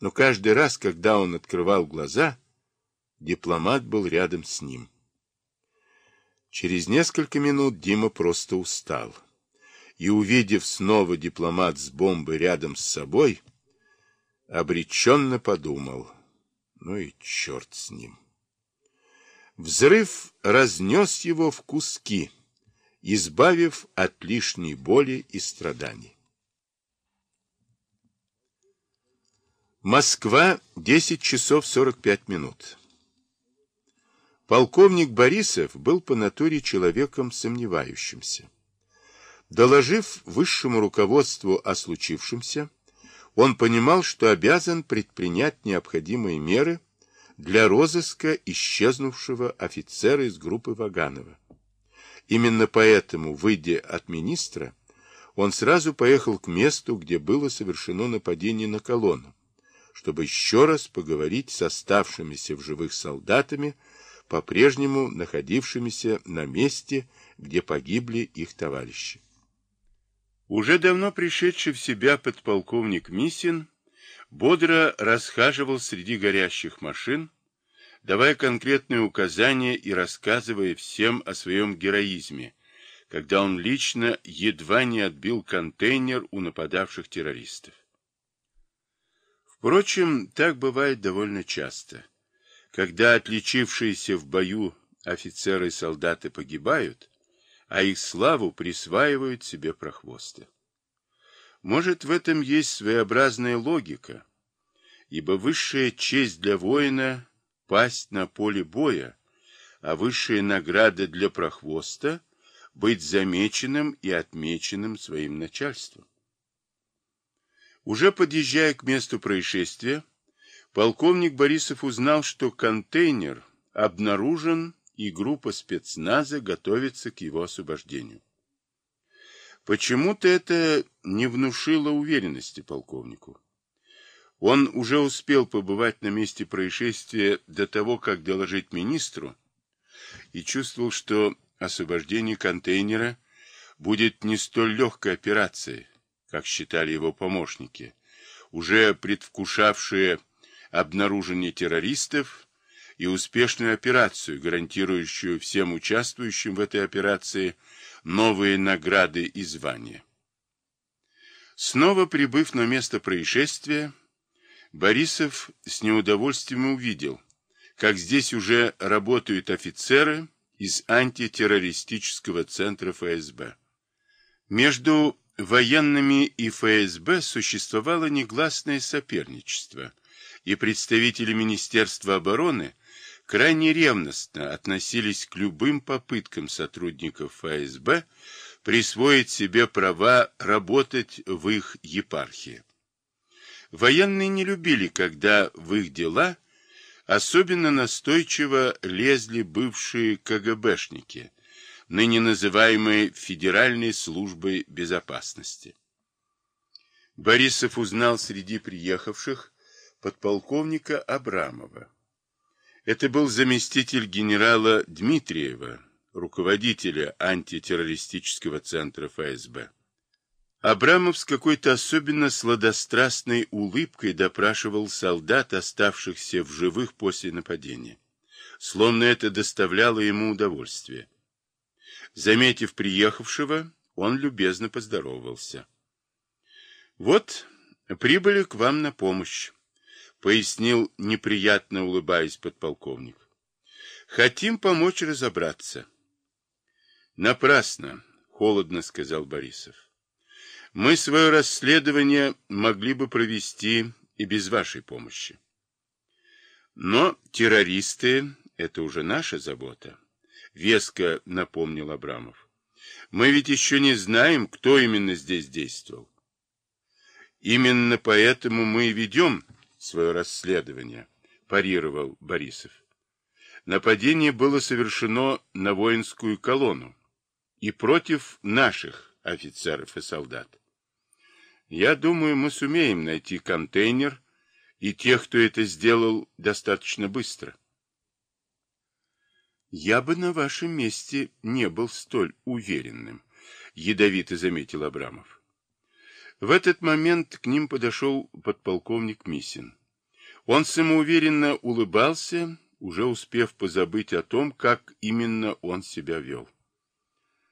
но каждый раз, когда он открывал глаза, дипломат был рядом с ним. Через несколько минут Дима просто устал. И, увидев снова дипломат с бомбой рядом с собой, обреченно подумал, ну и черт с ним. Взрыв разнес его в куски, избавив от лишней боли и страданий. Москва, 10 часов 45 минут. Полковник Борисов был по натуре человеком сомневающимся. Doложив высшему руководству о случившемся, он понимал, что обязан предпринять необходимые меры для розыска исчезнувшего офицера из группы Ваганова. Именно поэтому, выйдя от министра, он сразу поехал к месту, где было совершено нападение на колонну, чтобы еще раз поговорить с оставшимися в живых солдатами, по-прежнему находившимися на месте, где погибли их товарищи. Уже давно пришедший в себя подполковник Мисин бодро расхаживал среди горящих машин, давая конкретные указания и рассказывая всем о своем героизме, когда он лично едва не отбил контейнер у нападавших террористов. Впрочем, так бывает довольно часто. Когда отличившиеся в бою офицеры и солдаты погибают, а их славу присваивают себе прохвосты. Может, в этом есть своеобразная логика, ибо высшая честь для воина — пасть на поле боя, а высшая награда для прохвоста — быть замеченным и отмеченным своим начальством. Уже подъезжая к месту происшествия, полковник Борисов узнал, что контейнер обнаружен и группа спецназа готовится к его освобождению. Почему-то это не внушило уверенности полковнику. Он уже успел побывать на месте происшествия до того, как доложить министру, и чувствовал, что освобождение контейнера будет не столь легкой операцией, как считали его помощники, уже предвкушавшие обнаружение террористов и успешную операцию, гарантирующую всем участвующим в этой операции новые награды и звания. Снова прибыв на место происшествия, Борисов с неудовольствием увидел, как здесь уже работают офицеры из антитеррористического центра ФСБ. Между военными и ФСБ существовало негласное соперничество, и представители Министерства обороны – крайне ревностно относились к любым попыткам сотрудников ФСБ присвоить себе права работать в их епархии. Военные не любили, когда в их дела особенно настойчиво лезли бывшие КГБшники, ныне называемые Федеральной службой безопасности. Борисов узнал среди приехавших подполковника Абрамова. Это был заместитель генерала Дмитриева, руководителя антитеррористического центра ФСБ. Абрамов с какой-то особенно сладострастной улыбкой допрашивал солдат, оставшихся в живых после нападения. Словно это доставляло ему удовольствие. Заметив приехавшего, он любезно поздоровался. «Вот, прибыли к вам на помощь пояснил неприятно улыбаясь подполковник. Хотим помочь разобраться. Напрасно, холодно сказал Борисов. Мы свое расследование могли бы провести и без вашей помощи. Но террористы — это уже наша забота, веско напомнил Абрамов. Мы ведь еще не знаем, кто именно здесь действовал. Именно поэтому мы и ведем свое расследование, парировал Борисов. Нападение было совершено на воинскую колонну и против наших офицеров и солдат. Я думаю, мы сумеем найти контейнер и тех, кто это сделал, достаточно быстро. Я бы на вашем месте не был столь уверенным, ядовито заметил Абрамов. В этот момент к ним подошел подполковник Мисин. Он самоуверенно улыбался, уже успев позабыть о том, как именно он себя вел.